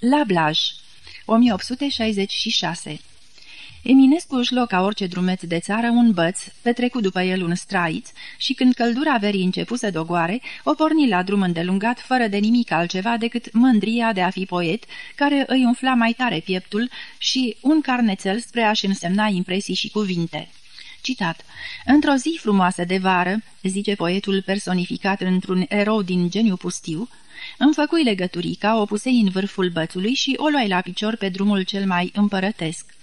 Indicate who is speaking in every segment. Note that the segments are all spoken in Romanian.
Speaker 1: La Blaj 1866 Eminescu își loc ca orice drumeț de țară un băț, petrecut după el un straiț și când căldura verii începu să dogoare, o porni la drum îndelungat fără de nimic altceva decât mândria de a fi poet, care îi umfla mai tare pieptul și un carnețel spre a-și însemna impresii și cuvinte. Citat. Într-o zi frumoasă de vară, zice poetul personificat într-un erou din geniu pustiu, îmi făcui legăturica, o pusei în vârful bățului și o luai la picior pe drumul cel mai împărătesc.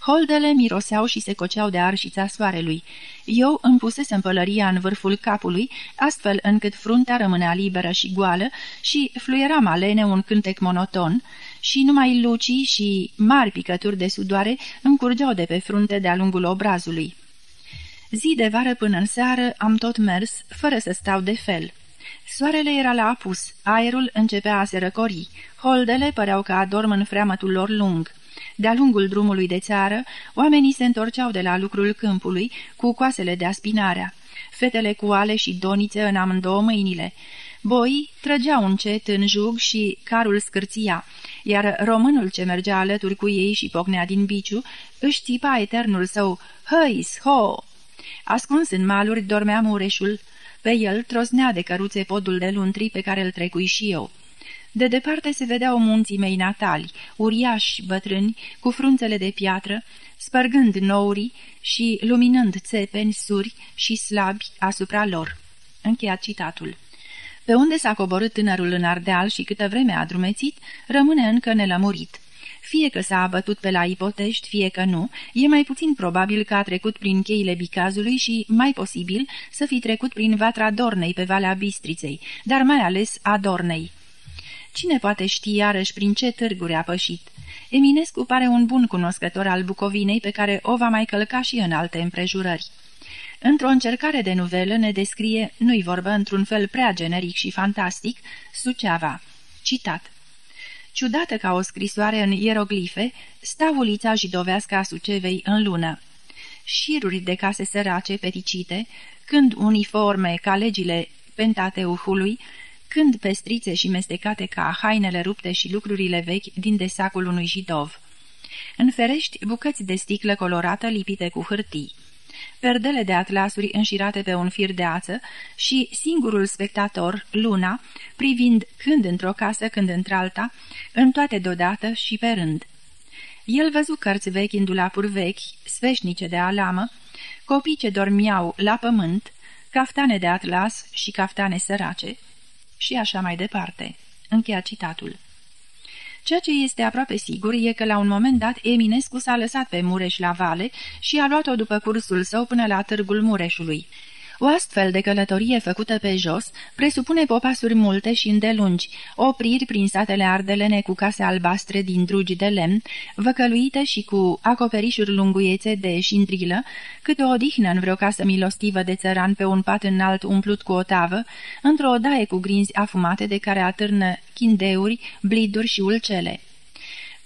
Speaker 1: Holdele miroseau și se coceau de arșița soarelui. Eu îmi pusesem pălăria în vârful capului, astfel încât fruntea rămânea liberă și goală și fluieram alene un cântec monoton și numai lucii și mari picături de sudoare îmi curgeau de pe frunte de-a lungul obrazului. Zi de vară până în seară am tot mers, fără să stau de fel. Soarele era la apus, aerul începea a se răcori, holdele păreau că adorm în freamătul lor lung. De-a lungul drumului de țară, oamenii se întorceau de la lucrul câmpului, cu coasele de aspinarea, fetele cu ale și donițe în amândouă mâinile. Boii trăgeau încet în jug și carul scârția, iar românul ce mergea alături cu ei și pocnea din biciu își țipa eternul său, hăis, ho! Ascuns în maluri dormea mureșul, pe el trosnea de căruțe podul de luntri pe care îl trecui și eu. De departe se vedeau munții mei natali, uriași bătrâni, cu frunțele de piatră, spărgând nourii și luminând țepeni suri și slabi asupra lor. Încheiat citatul. Pe unde s-a coborât tânărul în Ardeal și câtă vreme a drumețit, rămâne încă nelămurit. Fie că s-a abătut pe la ipotești, fie că nu, e mai puțin probabil că a trecut prin cheile Bicazului și, mai posibil, să fi trecut prin vatra Dornei pe Valea Bistriței, dar mai ales a Dornei. Cine poate ști iarăși prin ce târguri a pășit? Eminescu pare un bun cunoscător al Bucovinei pe care o va mai călca și în alte împrejurări. Într-o încercare de nuvelă ne descrie, nu-i vorbă într-un fel prea generic și fantastic, Suceava. Citat. Ciudată ca o scrisoare în ieroglife, sta ulița jidovească a Sucevei în lună. Șiruri de case sărace peticite, când uniforme ca legile Pentateuhului, când pestrițe și mestecate ca hainele rupte și lucrurile vechi din desacul unui jidov. În ferești, bucăți de sticlă colorată lipite cu hârtii. Perdele de atlasuri înșirate pe un fir de ață și singurul spectator, luna, privind când într-o casă, când într-alta, în toate deodată și pe rând. El văzu cărți vechi în dulapuri vechi, sfeșnice de alamă, copii ce dormiau la pământ, caftane de atlas și caftane sărace, și așa mai departe. Încheia citatul. Ceea ce este aproape sigur e că la un moment dat Eminescu s-a lăsat pe Mureș la vale și a luat-o după cursul său până la târgul Mureșului. O astfel de călătorie făcută pe jos presupune popasuri multe și îndelungi, opriri prin satele ardelene cu case albastre din drugi de lemn, văcăluite și cu acoperișuri lunguiețe de șindrilă, câte o odihnă în vreo casă milostivă de țăran pe un pat înalt umplut cu o tavă, într-o odaie cu grinzi afumate de care atârnă chindeuri, bliduri și ulcele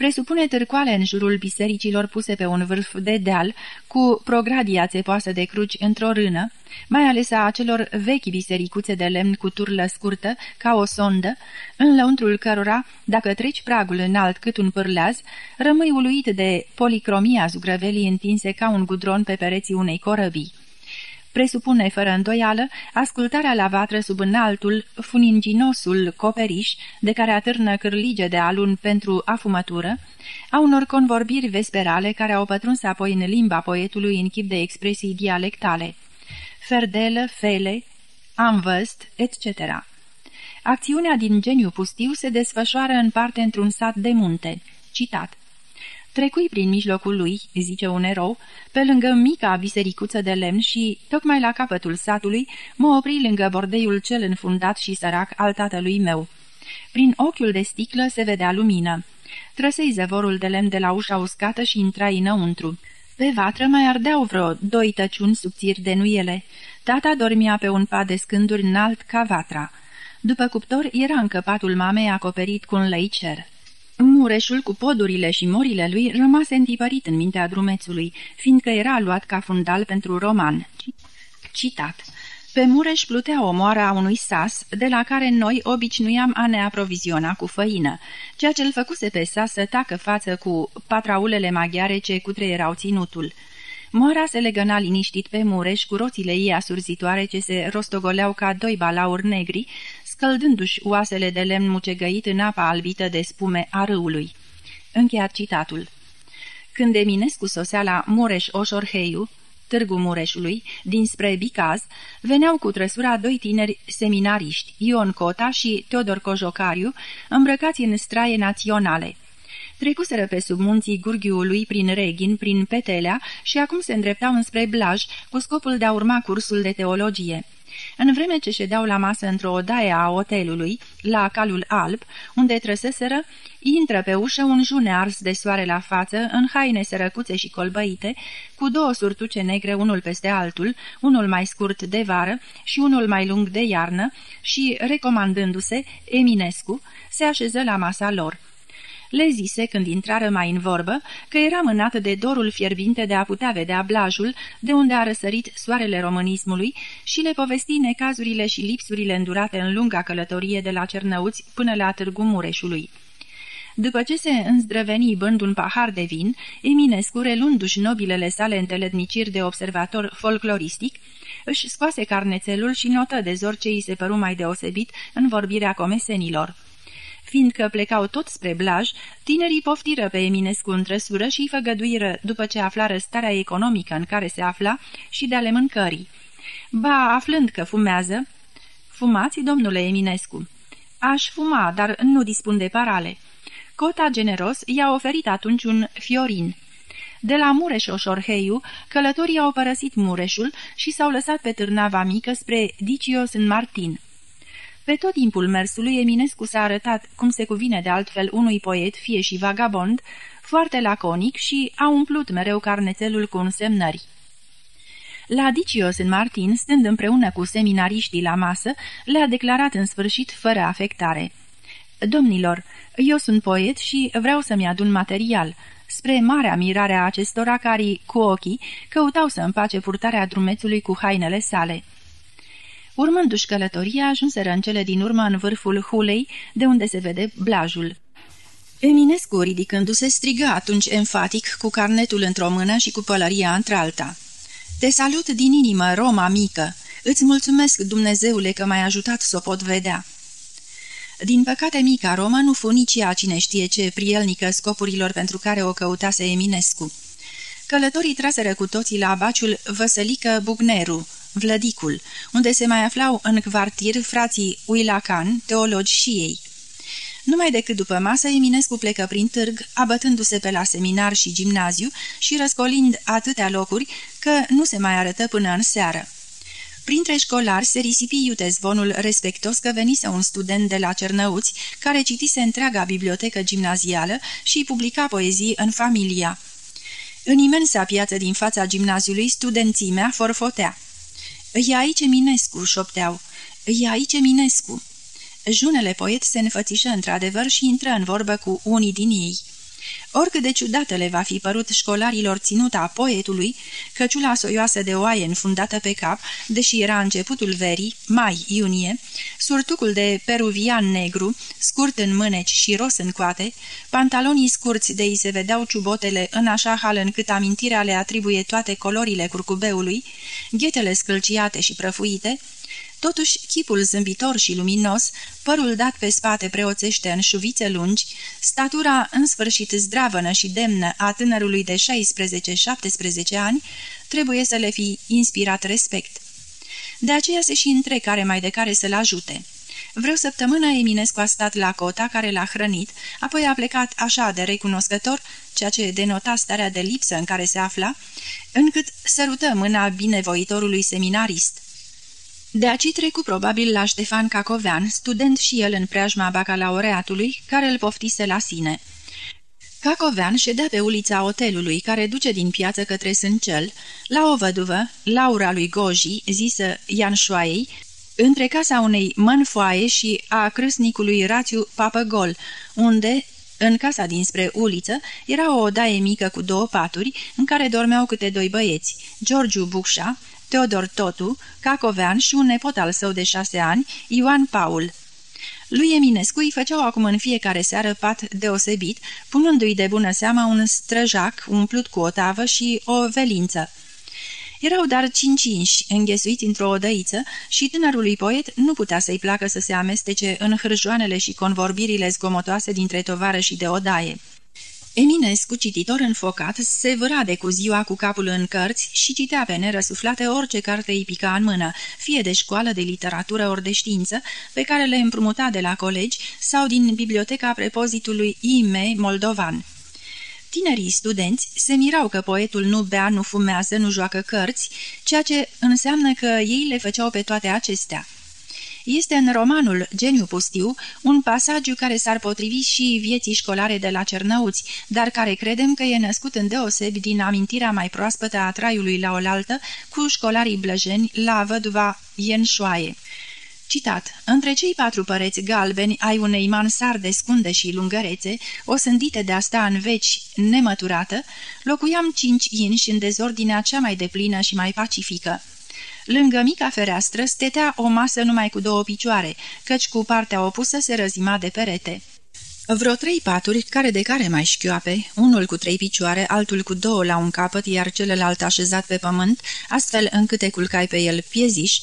Speaker 1: presupune târcoale în jurul bisericilor puse pe un vârf de deal, cu progradia țepoasă de cruci într-o rână, mai ales a acelor vechi bisericuțe de lemn cu turlă scurtă, ca o sondă, în lăuntrul cărora, dacă treci pragul înalt cât un pârleaz, rămâi uluit de policromia zugrăvelii întinse ca un gudron pe pereții unei corăbii presupune fără îndoială ascultarea la vatră sub înaltul, funinginosul coperiș, de care atârnă cârlige de alun pentru afumătură, a unor convorbiri vesperale care au pătruns apoi în limba poetului în chip de expresii dialectale. Ferdelă, fele, am văst, etc. Acțiunea din geniu pustiu se desfășoară în parte într-un sat de munte. Citat. Trecui prin mijlocul lui, zice un erou, pe lângă mica bisericuță de lemn și, tocmai la capătul satului, mă opri lângă bordeiul cel înfundat și sărac al tatălui meu. Prin ochiul de sticlă se vedea lumină. Trăsei zăvorul de lemn de la ușa uscată și intrai înăuntru. Pe vatră mai ardeau vreo doi tăciuni subțiri de nuiele. Tata dormea pe un pat de scânduri înalt ca vatra. După cuptor era încăpatul mamei acoperit cu un lăicer. Mureșul cu podurile și morile lui rămase întipărit în mintea drumețului, fiindcă era luat ca fundal pentru roman. Citat Pe Mureș plutea o moară a unui sas, de la care noi obișnuiam a ne aproviziona cu făină, ceea ce îl făcuse pe sas să tacă față cu patraulele maghiare ce cutreierau ținutul. Moara se legăna liniștit pe Mureș cu roțile ei asurzitoare ce se rostogoleau ca doi balauri negri, scăldându-și oasele de lemn mucegăit în apa albită de spume a râului. Încheiat citatul. Când Eminescu sosea la Mureș-Oșorheiu, Târgu Mureșului, dinspre Bicaz, veneau cu trăsura doi tineri seminariști, Ion Cota și Teodor Cojocariu, îmbrăcați în straie naționale. Trecuseră pe sub munții Gurghiului prin Reghin, prin Petelea și acum se îndreptau înspre Blaj cu scopul de a urma cursul de teologie. În vreme ce ședeau la masă într-o odaie a hotelului, la calul alb, unde trăseseră, intră pe ușă un june ars de soare la față, în haine sărăcuțe și colbăite, cu două surtuce negre unul peste altul, unul mai scurt de vară și unul mai lung de iarnă, și, recomandându-se, Eminescu, se așeză la masa lor le zise, când intrară mai în vorbă, că era mânată de dorul fierbinte de a putea vedea blajul, de unde a răsărit soarele românismului, și le povesti necazurile și lipsurile îndurate în lunga călătorie de la Cernăuți până la Târgu Mureșului. După ce se înzdrăveni bând un pahar de vin, Eminescu, relundu-și nobilele sale înteledniciri de observator folcloristic, își scoase carnețelul și notă de zor ce îi se păru mai deosebit în vorbirea comesenilor. Fiindcă plecau tot spre Blaj, tinerii poftiră pe Eminescu în trăsură și îi făgăduiră, după ce aflară starea economică în care se afla, și de ale mâncării. Ba, aflând că fumează, Fumați, domnule Eminescu." Aș fuma, dar nu dispun de parale." Cota generos i-a oferit atunci un fiorin. De la Mureș-Oșorheiu, călătorii au părăsit Mureșul și s-au lăsat pe târnava mică spre Dicios în Martin. Pe tot timpul mersului, Eminescu s-a arătat, cum se cuvine de altfel unui poet, fie și vagabond, foarte laconic și a umplut mereu carnețelul cu însemnări. La Dicios în Martin, stând împreună cu seminariștii la masă, le-a declarat în sfârșit fără afectare. Domnilor, eu sunt poet și vreau să-mi adun material, spre marea mirare a acestora care, cu ochii, căutau să împace purtarea drumețului cu hainele sale. Urmându-și călătoria, ajunseră în cele din urmă în vârful hulei, de unde se vede blajul. Eminescu, ridicându-se, strigă atunci enfatic, cu carnetul într-o mână și cu pălăria într-alta. Te salut din inimă, Roma mică! Îți mulțumesc, Dumnezeule, că m-ai ajutat să o pot vedea!" Din păcate, mica Roma nu fu nici ea cine știe ce prielnică scopurilor pentru care o căutase Eminescu. Călătorii traseră cu toții la abaciul Văsălică Bugneru, Vlădicul, unde se mai aflau în quartier frații Uilacan, teologi și ei. Numai decât după masă, Eminescu plecă prin târg, abătându-se pe la seminar și gimnaziu și răscolind atâtea locuri că nu se mai arătă până în seară. Printre școlari se risipi iute zvonul respectos că venise un student de la Cernăuți, care citise întreaga bibliotecă gimnazială și publica poezii în familia. În imensa piață din fața gimnaziului, studențimea forfotea. E aici Eminescu, șopteau. E aici Eminescu. Junele poet se înfățișă într-adevăr și intră în vorbă cu unii din ei. Oricât de ciudată le va fi părut școlarilor ținuta poetului, căciula soioasă de oaie înfundată pe cap, deși era începutul verii, mai-iunie, surtucul de peruvian negru, scurt în mâneci și ros în coate, pantalonii scurți de ei se vedeau ciubotele în așa hal încât amintirea le atribuie toate colorile curcubeului, ghetele scâlciate și prăfuite, Totuși, chipul zâmbitor și luminos, părul dat pe spate preoțește în șuvițe lungi, statura în sfârșit zdravănă și demnă a tânărului de 16-17 ani, trebuie să le fi inspirat respect. De aceea se și între care mai de care să-l ajute. Vreo săptămână Eminescu a stat la cota care l-a hrănit, apoi a plecat așa de recunoscător, ceea ce denota starea de lipsă în care se afla, încât sărută mâna binevoitorului seminarist. De aici trecu probabil la Ștefan Cacovean, student și el în preajma bacalaureatului, care îl poftise la sine. Cacovean ședea pe ulița hotelului, care duce din piață către Sâncel, la o văduvă, Laura lui Goji, zisă Ian Șoaiei, între casa unei mânfoaie și a crâsnicului Rațiu Papăgol, unde, în casa dinspre uliță, era o odaie mică cu două paturi, în care dormeau câte doi băieți, Georgiu Bucșa, Teodor Totu, Cacovean și un nepot al său de șase ani, Ioan Paul. Lui Eminescu îi făceau acum în fiecare seară pat deosebit, punându-i de bună seamă un străjac umplut cu o tavă și o velință. Erau dar cinci inși, înghesuiți într-o odăiță și tânărului poet nu putea să-i placă să se amestece în hârjoanele și convorbirile zgomotoase dintre tovară și de odaie. Eminescu, cititor înfocat, se vârade cu ziua cu capul în cărți și citea pe nerăsuflate orice carte îi pica în mână, fie de școală, de literatură ori de știință, pe care le împrumuta de la colegi sau din biblioteca prepozitului I.M. Moldovan. Tinerii studenți se mirau că poetul nu bea, nu fumează, nu joacă cărți, ceea ce înseamnă că ei le făceau pe toate acestea. Este în romanul Geniu pustiu un pasaj care s-ar potrivi și vieții școlare de la Cernăuți, dar care credem că e născut în deosebi din amintirea mai proaspătă a traiului la oaltă cu școlarii blăjeni la văduva Ienșoaie. Citat. Între cei patru păreți galbeni ai unei mansarde scunde și lungărețe, o sândite de asta în veci nemăturată, locuiam cinci inși în dezordinea cea mai deplină și mai pacifică. Lângă mica fereastră stetea o masă numai cu două picioare, căci cu partea opusă se răzima de perete. Vreo trei paturi, care de care mai șchioape, unul cu trei picioare, altul cu două la un capăt, iar celălalt așezat pe pământ, astfel încât te culcai pe el pieziș,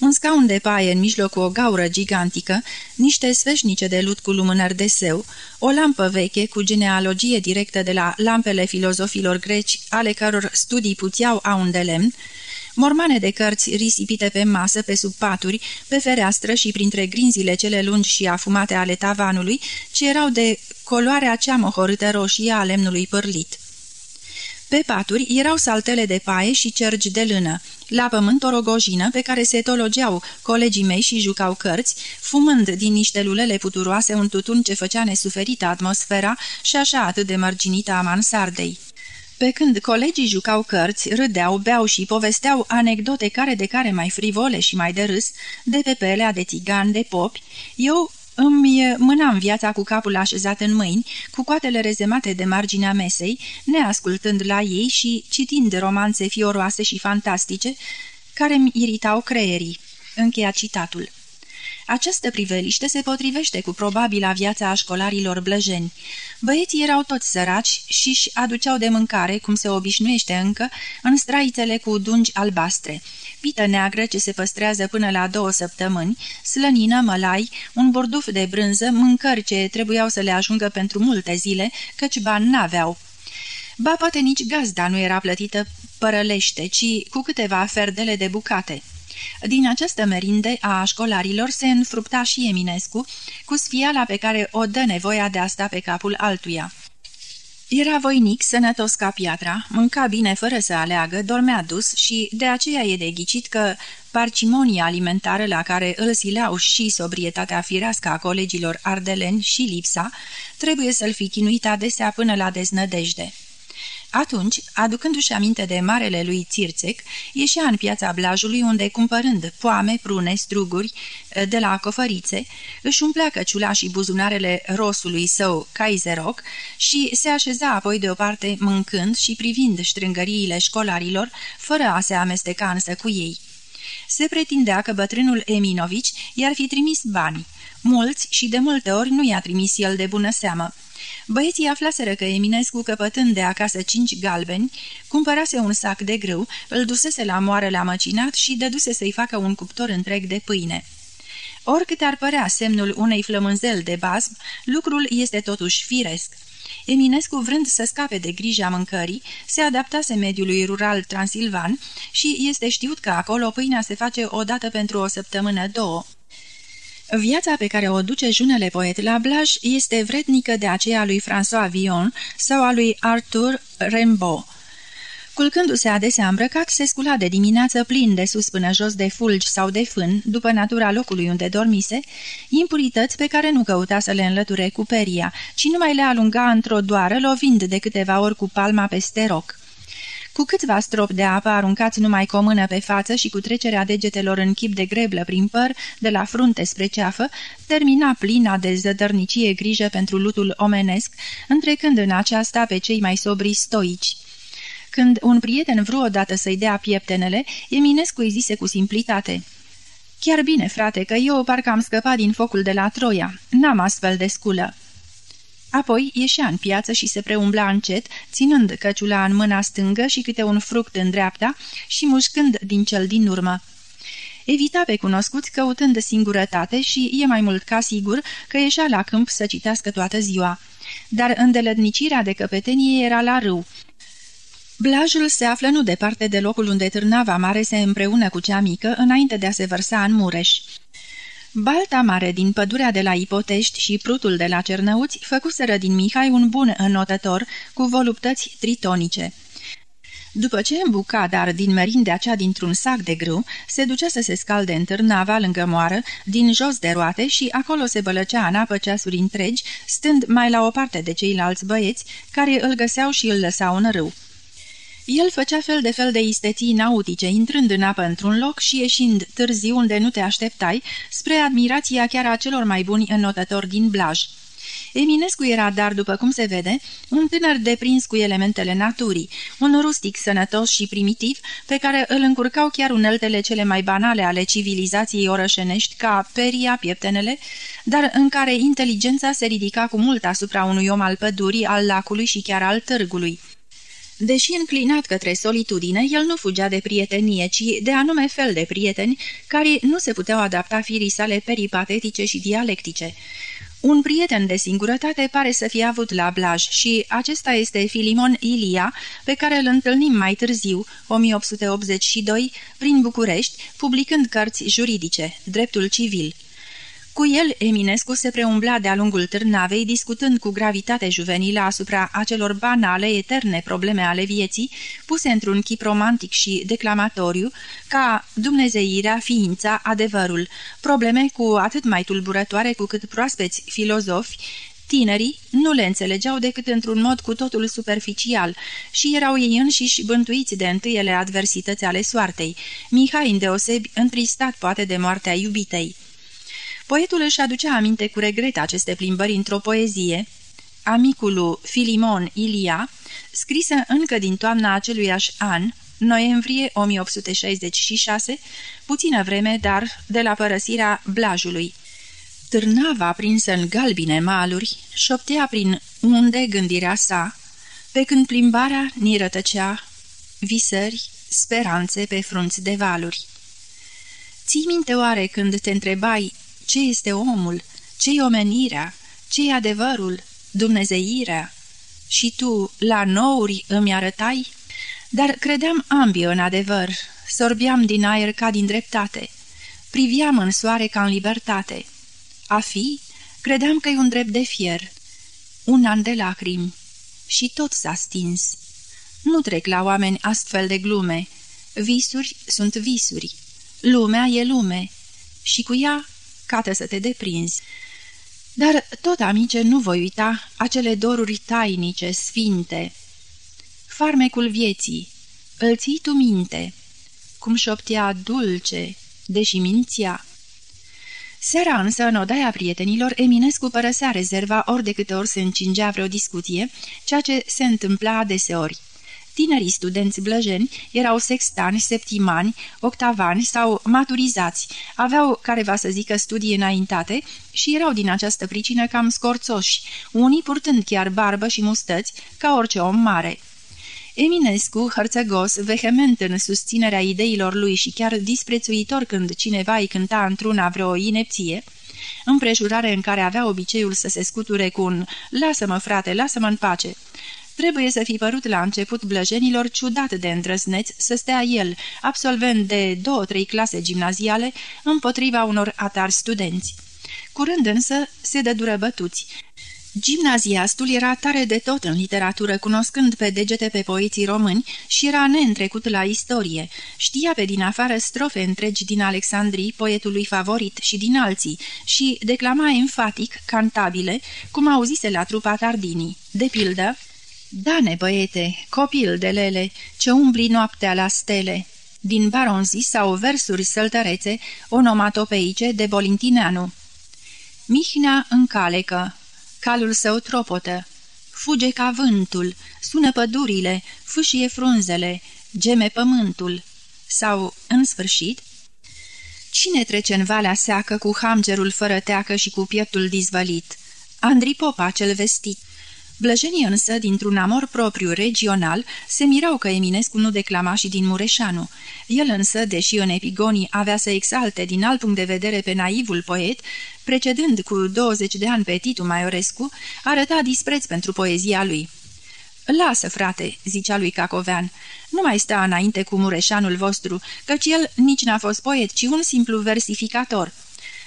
Speaker 1: un scaun de paie în mijloc cu o gaură gigantică, niște sfeșnice de lut cu lumânări de seu, o lampă veche cu genealogie directă de la lampele filozofilor greci, ale căror studii puțeau aun de lemn, mormane de cărți risipite pe masă, pe sub paturi, pe fereastră și printre grinzile cele lungi și afumate ale tavanului, ce erau de coloarea cea mohorâtă roșie a lemnului părlit. Pe paturi erau saltele de paie și cergi de lână, la pământ o rogojină pe care se tologeau colegii mei și jucau cărți, fumând din niște lulele puturoase un tutun ce făcea nesuferită atmosfera și așa atât de mărginită a mansardei. Pe când colegii jucau cărți, râdeau, beau și povesteau anecdote care de care mai frivole și mai de râs, de pe pelea de țigan, de popi, eu îmi mânam viața cu capul așezat în mâini, cu coatele rezemate de marginea mesei, neascultând la ei și citind romanțe fioroase și fantastice, care mi iritau creierii. Încheia citatul. Această priveliște se potrivește cu probabila viața a școlarilor blăjeni. Băieții erau toți săraci și-și aduceau de mâncare, cum se obișnuiește încă, în straițele cu dungi albastre. Pită neagră ce se păstrează până la două săptămâni, slănină, mălai, un borduf de brânză, mâncări ce trebuiau să le ajungă pentru multe zile, căci bani n-aveau. Ba poate nici gazda nu era plătită părălește, ci cu câteva ferdele de bucate. Din această merinde a școlarilor se înfrupta și Eminescu, cu sfiala pe care o dă nevoia de a sta pe capul altuia. Era voinic, sănătos ca piatra, mânca bine fără să aleagă, dormea dus și de aceea e de ghicit că parcimonia alimentară la care îl sileau și sobrietatea firească a colegilor ardeleni și lipsa, trebuie să-l fi chinuit adesea până la deznădejde. Atunci, aducându-și aminte de marele lui Țirțec, ieșea în piața Blajului unde, cumpărând poame, prune, struguri eh, de la cofărițe, își umplea căciula și buzunarele rosului său Kaiserok și se așeza apoi deoparte mâncând și privind strângăriile școlarilor, fără a se amesteca însă cu ei. Se pretindea că bătrânul Eminovici i-ar fi trimis bani. Mulți și de multe ori nu i-a trimis el de bună seamă Băieții aflaseră că Eminescu, căpătând de acasă cinci galbeni, cumpărase un sac de grâu, îl dusese la moară la măcinat și dăduse să-i facă un cuptor întreg de pâine. Oricât ar părea semnul unei flămânzel de bazm, lucrul este totuși firesc. Eminescu, vrând să scape de grija mâncării, se adaptase mediului rural transilvan și este știut că acolo pâinea se face o dată pentru o săptămână două. Viața pe care o duce junele poet la Blaj este vrednică de aceea lui François Villon sau a lui Arthur Rimbaud. Culcându-se adesea îmbrăcat, se scula de dimineață plin de sus până jos de fulgi sau de fân, după natura locului unde dormise, impurități pe care nu căuta să le înlăture cu peria, ci numai le alunga într-o doară, lovind de câteva ori cu palma peste roc. Cu câțiva strop de apă aruncați numai cu o mână pe față și cu trecerea degetelor în chip de greblă prin păr, de la frunte spre ceafă, termina plina de zădărnicie grijă pentru lutul omenesc, întrecând în aceasta pe cei mai sobri stoici. Când un prieten vreodată să-i dea pieptenele, Eminescu îi zise cu simplitate. Chiar bine, frate, că eu parcă am scăpat din focul de la Troia. N-am astfel de sculă." Apoi ieșea în piață și se preumbla încet, ținând căciula în mâna stângă și câte un fruct în dreapta și mușcând din cel din urmă. Evita pe cunoscuți căutând singurătate și e mai mult ca sigur că ieșea la câmp să citească toată ziua. Dar îndeletnicirea de căpetenie era la râu. Blajul se află nu departe de locul unde târnava mare se împreună cu cea mică înainte de a se vărsa în Mureș. Balta mare din pădurea de la Ipotești și prutul de la Cernăuți făcuseră din Mihai un bun înotător cu voluptăți tritonice. După ce îmbuca, dar din merindea cea dintr-un sac de grâu, se ducea să se scalde în târnava lângă moară, din jos de roate și acolo se bălăcea în apă ceasuri întregi, stând mai la o parte de ceilalți băieți, care îl găseau și îl lăsau în râu. El făcea fel de fel de isteții nautice, intrând în apă într-un loc și ieșind târziu unde nu te așteptai, spre admirația chiar a celor mai buni înnotători din Blaj. Eminescu era, dar, după cum se vede, un tânăr deprins cu elementele naturii, un rustic sănătos și primitiv, pe care îl încurcau chiar uneltele cele mai banale ale civilizației orășenești, ca peria, pieptenele, dar în care inteligența se ridica cu mult asupra unui om al pădurii, al lacului și chiar al târgului. Deși înclinat către solitudine, el nu fugea de prietenie, ci de anume fel de prieteni care nu se puteau adapta firii sale peripatetice și dialectice. Un prieten de singurătate pare să fie avut la Blaj și acesta este Filimon Ilia, pe care îl întâlnim mai târziu, 1882, prin București, publicând cărți juridice, dreptul civil. Cu el, Eminescu se preumbla de-a lungul târnavei, discutând cu gravitate juvenilă asupra acelor banale, eterne probleme ale vieții, puse într-un chip romantic și declamatoriu, ca dumnezeirea, ființa, adevărul, probleme cu atât mai tulburătoare cu cât proaspeți filozofi, Tinerii nu le înțelegeau decât într-un mod cu totul superficial și erau ei înșiși bântuiți de întâiele adversități ale soartei, Mihai îndeosebi întristat poate de moartea iubitei. Poetul își aducea aminte cu regret aceste plimbări într-o poezie, amicul Filimon Ilia, scrisă încă din toamna aceluiași an, noiembrie 1866, puțină vreme, dar de la părăsirea Blajului. Târnava prinsă în galbine maluri, șoptea prin unde gândirea sa, pe când plimbarea ni rătăcea visări, speranțe pe frunți de valuri. Ții minte oare când te întrebai ce este omul? Ce-i omenirea? Ce-i adevărul? Dumnezeirea? Și tu, la nouri, îmi arătai? Dar credeam ambii în adevăr, sorbeam din aer ca din dreptate, priviam în soare ca în libertate. A fi, credeam că e un drept de fier, un an de lacrimi, și tot s-a stins. Nu trec la oameni astfel de glume, visuri sunt visuri, lumea e lume, și cu ea cată să te deprinzi. Dar tot, amice, nu voi uita acele doruri tainice, sfinte. Farmecul vieții, îl ții tu minte, cum șoptea dulce, deși minția. Seara însă, în odaia prietenilor, Eminescu părăsea rezerva ori de câte ori se încingea vreo discuție, ceea ce se întâmpla adeseori. Tinerii studenți blăjeni erau sextani, septimani, octavani sau maturizați, aveau, care va să zică, studii înaintate și erau din această pricină cam scorțoși, unii purtând chiar barbă și mustăți, ca orice om mare. Eminescu, hărțăgos, vehement în susținerea ideilor lui și chiar disprețuitor când cineva îi cânta într-una vreo inepție, împrejurare în care avea obiceiul să se scuture cu un Lasă-mă, frate, lasă-mă în pace!" Trebuie să fi părut la început blăjenilor ciudat de îndrăzneț să stea el, absolvent de două-trei clase gimnaziale, împotriva unor atari studenți. Curând însă se dădură bătuți. Gimnaziastul era tare de tot în literatură, cunoscând pe degete pe poeții români și era neîntrecut la istorie. Știa pe din afară strofe întregi din Alexandrii, poetului favorit, și din alții, și declama enfatic, cantabile, cum auzise la trupa Tardini. De pildă, Dane, băiete, copil de lele, ce umbli noaptea la stele, din baronzi sau versuri săltărețe, onomatopeice de Bolintineanu. Mihnea încalecă, calul său tropotă, fuge ca vântul, sună pădurile, fâșie frunzele, geme pământul. Sau, în sfârșit, Cine trece în valea seacă cu hamgerul fără teacă și cu pieptul dizvălit? Andri Popa, cel vestit. Blăjenii însă, dintr-un amor propriu regional, se mirau că Eminescu nu declama și din Mureșanu. El însă, deși în epigonii avea să exalte din alt punct de vedere pe naivul poet, precedând cu 20 de ani pe Titu Maiorescu, arăta dispreț pentru poezia lui. Lasă, frate," zicea lui Cacovean, nu mai sta înainte cu mureșanul vostru, căci el nici n-a fost poet, ci un simplu versificator.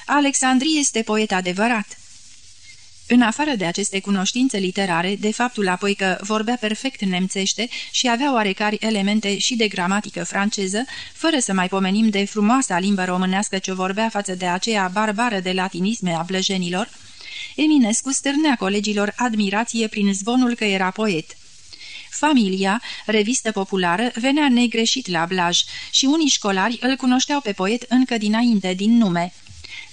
Speaker 1: Alexandrie este poet adevărat." În afară de aceste cunoștințe literare, de faptul apoi că vorbea perfect nemțește și avea oarecare elemente și de gramatică franceză, fără să mai pomenim de frumoasa limbă românească ce vorbea față de aceea barbară de latinisme a blăjenilor, Eminescu stârnea colegilor admirație prin zvonul că era poet. Familia, revistă populară, venea negreșit la Blaj și unii școlari îl cunoșteau pe poet încă dinainte, din nume.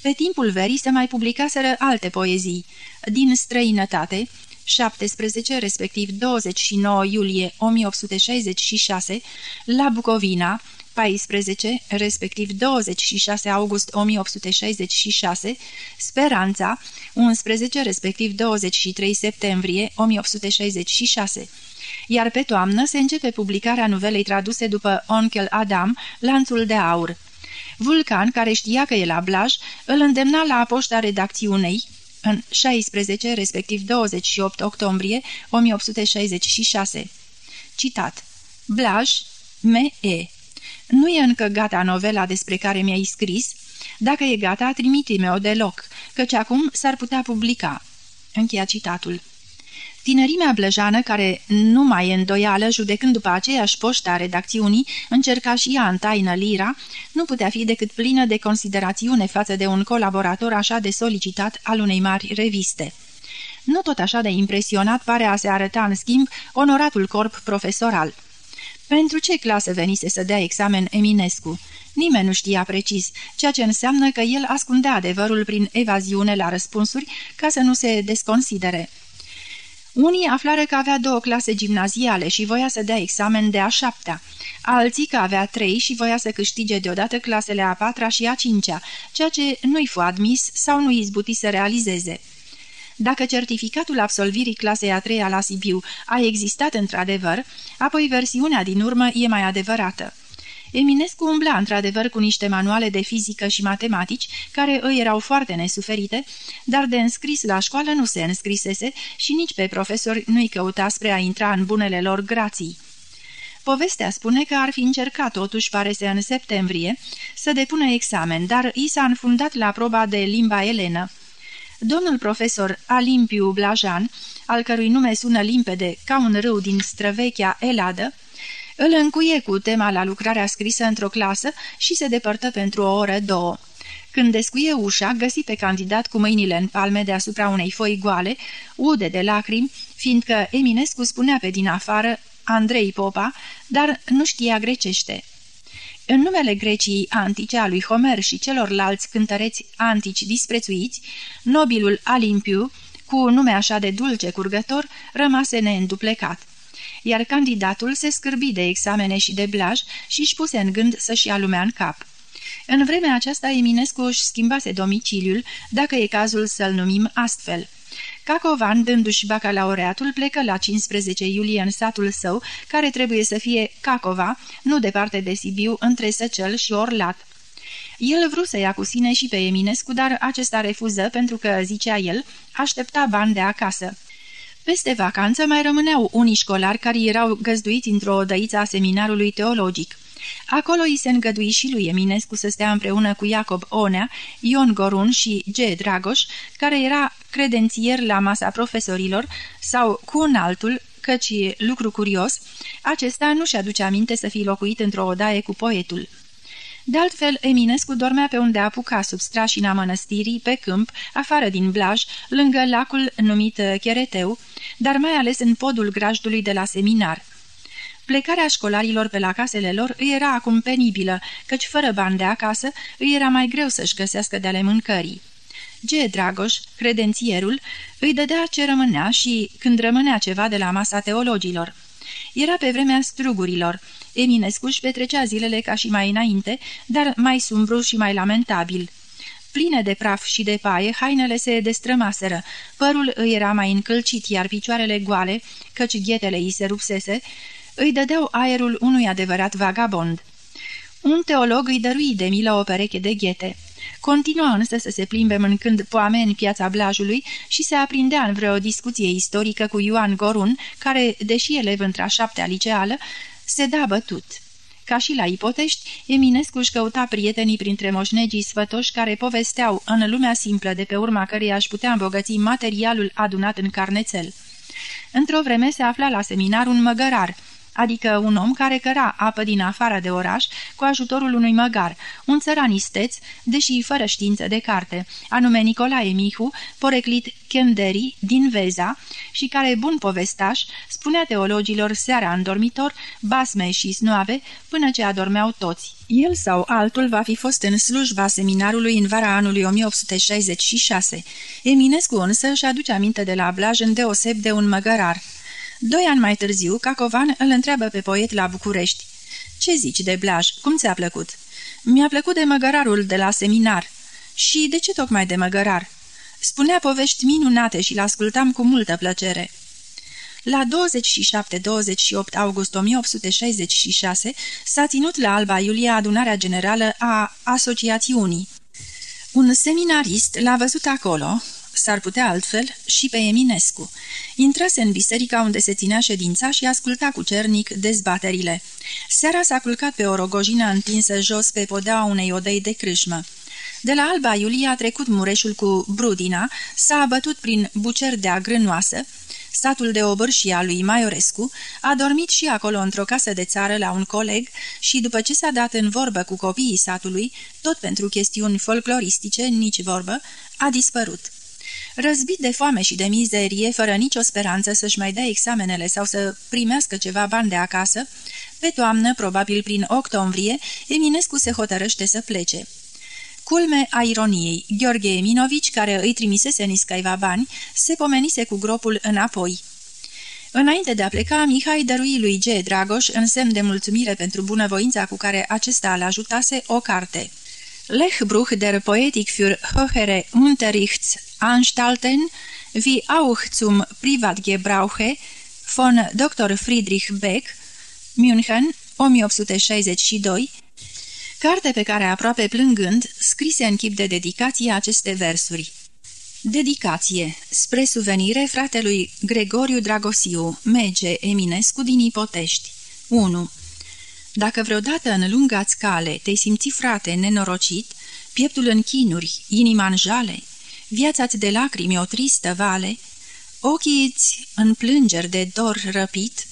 Speaker 1: Pe timpul verii se mai publicaseră alte poezii. Din străinătate, 17, respectiv 29 iulie 1866, la Bucovina, 14, respectiv 26 august 1866, Speranța, 11, respectiv 23 septembrie 1866 iar pe toamnă se începe publicarea nuvelei traduse după Onkel Adam, Lanțul de Aur. Vulcan, care știa că e la Blaj, îl îndemna la poșta redacțiunei în 16, respectiv 28 octombrie 1866. Citat Blaj, M.E. Nu e încă gata novela despre care mi-ai scris? Dacă e gata, trimite-mi-o deloc, căci acum s-ar putea publica. Încheia citatul. Tinerimea blăjană, care nu mai e îndoială, judecând după aceeași poștă a redacțiunii, încerca și ea în taină lira, nu putea fi decât plină de considerațiune față de un colaborator așa de solicitat al unei mari reviste. Nu tot așa de impresionat pare a se arăta, în schimb, onoratul corp profesoral. Pentru ce clasă venise să dea examen Eminescu? Nimeni nu știa precis, ceea ce înseamnă că el ascundea adevărul prin evaziune la răspunsuri ca să nu se desconsidere. Unii aflară că avea două clase gimnaziale și voia să dea examen de a șaptea, alții că avea trei și voia să câștige deodată clasele a patra și a cincea, ceea ce nu-i fu admis sau nu izbuti să realizeze. Dacă certificatul absolvirii clasei a treia la Sibiu a existat într-adevăr, apoi versiunea din urmă e mai adevărată. Eminescu umbla într-adevăr cu niște manuale de fizică și matematici, care îi erau foarte nesuferite, dar de înscris la școală nu se înscrisese și nici pe profesori nu-i căuta spre a intra în bunele lor grații. Povestea spune că ar fi încercat totuși, pare să în septembrie, să depună examen, dar i s-a înfundat la proba de limba elenă. Domnul profesor Alimpiu Blajan, al cărui nume sună limpede ca un râu din străvechea Eladă, îl încuie cu tema la lucrarea scrisă într-o clasă și se depărtă pentru o oră, două. Când descuie ușa, găsi pe candidat cu mâinile în palme deasupra unei foi goale, ude de lacrimi, fiindcă Eminescu spunea pe din afară Andrei Popa, dar nu știa grecește. În numele Greciei antice a lui Homer și celorlalți cântăreți antici disprețuiți, nobilul Alimpiu, cu nume așa de dulce curgător, rămase neînduplecat iar candidatul se scârbi de examene și de blaj și își puse în gând să-și ia lumea în cap. În vremea aceasta Eminescu își schimbase domiciliul, dacă e cazul să-l numim astfel. Cacovan, dându-și bacalaureatul, plecă la 15 iulie în satul său, care trebuie să fie Cacova, nu departe de Sibiu, între Săcel și Orlat. El vrut să ia cu sine și pe Eminescu, dar acesta refuză pentru că, zicea el, aștepta bani de acasă. Peste vacanță mai rămâneau unii școlari care erau găzduiți într-o odăiță a seminarului teologic. Acolo îi se îngădui și lui Eminescu să stea împreună cu Iacob Onea, Ion Gorun și G. Dragoș, care era credențier la masa profesorilor, sau cu un altul, căci, lucru curios, acesta nu-și aduce aminte să fi locuit într-o odaie cu poetul. De altfel, Eminescu dormea pe unde apuca sub strașina mănăstirii, pe câmp, afară din Blaj, lângă lacul numit Chereteu, dar mai ales în podul grajdului de la seminar. Plecarea școlarilor pe la casele lor îi era acum penibilă, căci fără bani de acasă îi era mai greu să-și găsească de ale mâncării. G. Dragoș, credențierul, îi dădea ce rămânea și când rămânea ceva de la masa teologilor. Era pe vremea strugurilor. Eminescu își petrecea zilele ca și mai înainte, dar mai sumbru și mai lamentabil. Pline de praf și de paie, hainele se destrămaseră, părul îi era mai încălcit, iar picioarele goale, căci ghetele îi se rupsese, îi dădeau aerul unui adevărat vagabond. Un teolog îi dărui de milă o pereche de ghete. Continua însă să se plimbe mâncând poame în piața Blajului și se aprindea în vreo discuție istorică cu Ioan Gorun, care, deși elev într-a șaptea liceală, se da bătut. Ca și la ipotești, Eminescu își căuta prietenii printre moșnegii sfătoși care povesteau în lumea simplă de pe urma căreia aș putea îmbogăți materialul adunat în carnețel. Într-o vreme se afla la seminar un măgărar, adică un om care căra apă din afară de oraș cu ajutorul unui măgar, un țăran isteț, deși fără știință de carte, anume Nicolae Mihu, poreclit Chemderi din Veza și care, bun povestaș, spunea teologilor seara în dormitor, basme și snoave, până ce adormeau toți. El sau altul va fi fost în slujba seminarului în vara anului 1866. Eminescu însă își aduce aminte de la Blaj în deoseb de un măgărar. Doi ani mai târziu, Cacovan îl întreabă pe poet la București. Ce zici de Blaj? Cum ți-a plăcut?" Mi-a plăcut de măgărarul de la seminar." Și de ce tocmai de măgărar?" Spunea povești minunate și l-ascultam cu multă plăcere." La 27-28 august 1866 s-a ținut la Alba Iulia adunarea generală a Asociațiunii. Un seminarist l-a văzut acolo, s-ar putea altfel, și pe Eminescu. Intrase în biserica unde se ținea ședința și asculta cu cernic dezbaterile. Seara s-a culcat pe o rogojină întinsă jos pe podea unei odăi de crâșmă. De la Alba Iulia a trecut mureșul cu Brudina, s-a abătut prin bucer de agrânoasă, satul de obârșii a lui Maiorescu, a dormit și acolo într-o casă de țară la un coleg și, după ce s-a dat în vorbă cu copiii satului, tot pentru chestiuni folcloristice, nici vorbă, a dispărut. Răzbit de foame și de mizerie, fără nicio speranță să-și mai dea examenele sau să primească ceva bani de acasă, pe toamnă, probabil prin octombrie, Eminescu se hotărăște să plece. Culme a ironiei, Gheorghe Eminovici, care îi trimisese niscaiva bani, se pomenise cu gropul înapoi. Înainte de a pleca, Mihai dărui lui G. Dragoș, în semn de mulțumire pentru bunăvoința cu care acesta îl ajutase, o carte. Lechbruch der Poetik für höhere Unterrichtsanstalten wie auch zum Privatgebrauche von Dr. Friedrich Beck, München, 1862, carte pe care aproape plângând scrise în chip de dedicație aceste versuri. Dedicație spre suvenire fratelui Gregoriu Dragosiu, Mege Eminescu din Ipotești 1. Dacă vreodată în lunga cale te-ai simți, frate, nenorocit, pieptul în chinuri, inima în jale, viața-ți de lacrimi o tristă vale, ochii-ți în plângeri de dor răpit?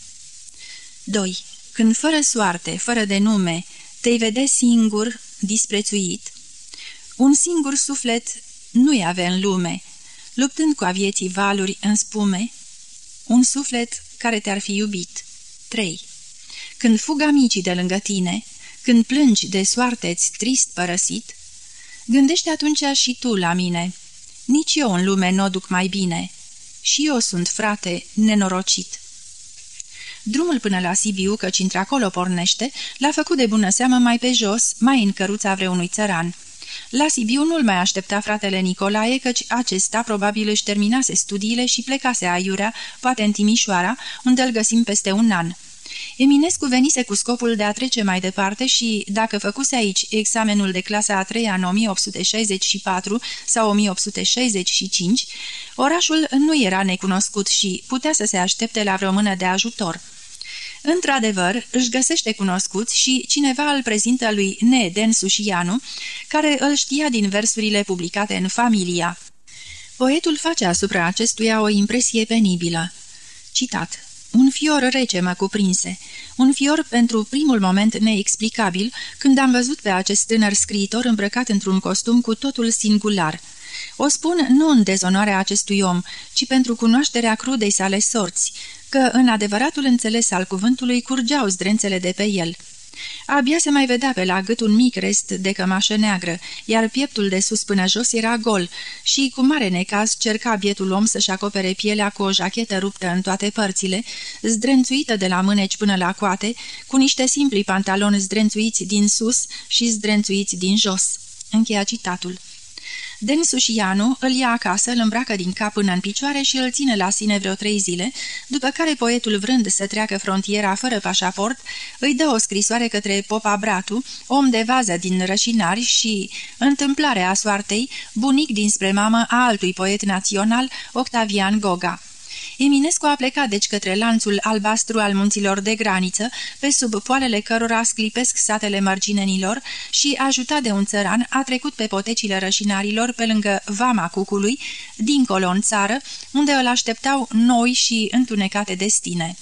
Speaker 1: 2. Când fără soarte, fără de nume, te-ai vede singur, disprețuit, un singur suflet nu-i avea în lume, luptând cu a vieții valuri în spume, un suflet care te-ar fi iubit. 3. Când fug amicii de lângă tine, când plângi de soarteți trist părăsit, gândește atunci și tu la mine. Nici eu în lume nu o duc mai bine. Și eu sunt, frate, nenorocit. Drumul până la Sibiu, căci într-acolo pornește, l-a făcut de bună seamă mai pe jos, mai în căruța vreunui țăran. La Sibiu nu-l mai aștepta fratele Nicolae, căci acesta probabil își terminase studiile și plecase aiurea, poate în Timișoara, unde îl găsim peste un an. Eminescu venise cu scopul de a trece mai departe și, dacă făcuse aici examenul de clasa a treia în 1864 sau 1865, orașul nu era necunoscut și putea să se aștepte la vreo mână de ajutor. Într-adevăr, își găsește cunoscuți și cineva îl prezintă lui Neden Sușianu, care îl știa din versurile publicate în Familia. Poetul face asupra acestuia o impresie penibilă. Citat un fior rece mă cuprinse, un fior pentru primul moment neexplicabil, când am văzut pe acest tânăr scriitor îmbrăcat într-un costum cu totul singular. O spun nu în dezonoarea acestui om, ci pentru cunoașterea crudei sale sorți, că în adevăratul înțeles al cuvântului curgeau zdrențele de pe el. Abia se mai vedea pe la gât un mic rest de cămașă neagră, iar pieptul de sus până jos era gol și, cu mare necaz, cerca bietul om să-și acopere pielea cu o jachetă ruptă în toate părțile, zdrențuită de la mâneci până la coate, cu niște simpli pantaloni zdrențuiți din sus și zdrențuiți din jos. Încheia citatul. Densușianu îl ia acasă, îl îmbracă din cap până în picioare și îl ține la sine vreo trei zile, după care poetul vrând să treacă frontiera fără pașaport, îi dă o scrisoare către Popa Bratu, om de vază din Rășinari și, întâmplarea soartei, bunic dinspre mamă a altui poet național, Octavian Goga. Eminescu a plecat deci către lanțul albastru al munților de graniță, pe sub poalele cărora sclipesc satele marginenilor și, ajutat de un țăran, a trecut pe potecile rășinarilor pe lângă Vama Cucului, dincolo în țară, unde îl așteptau noi și întunecate destine.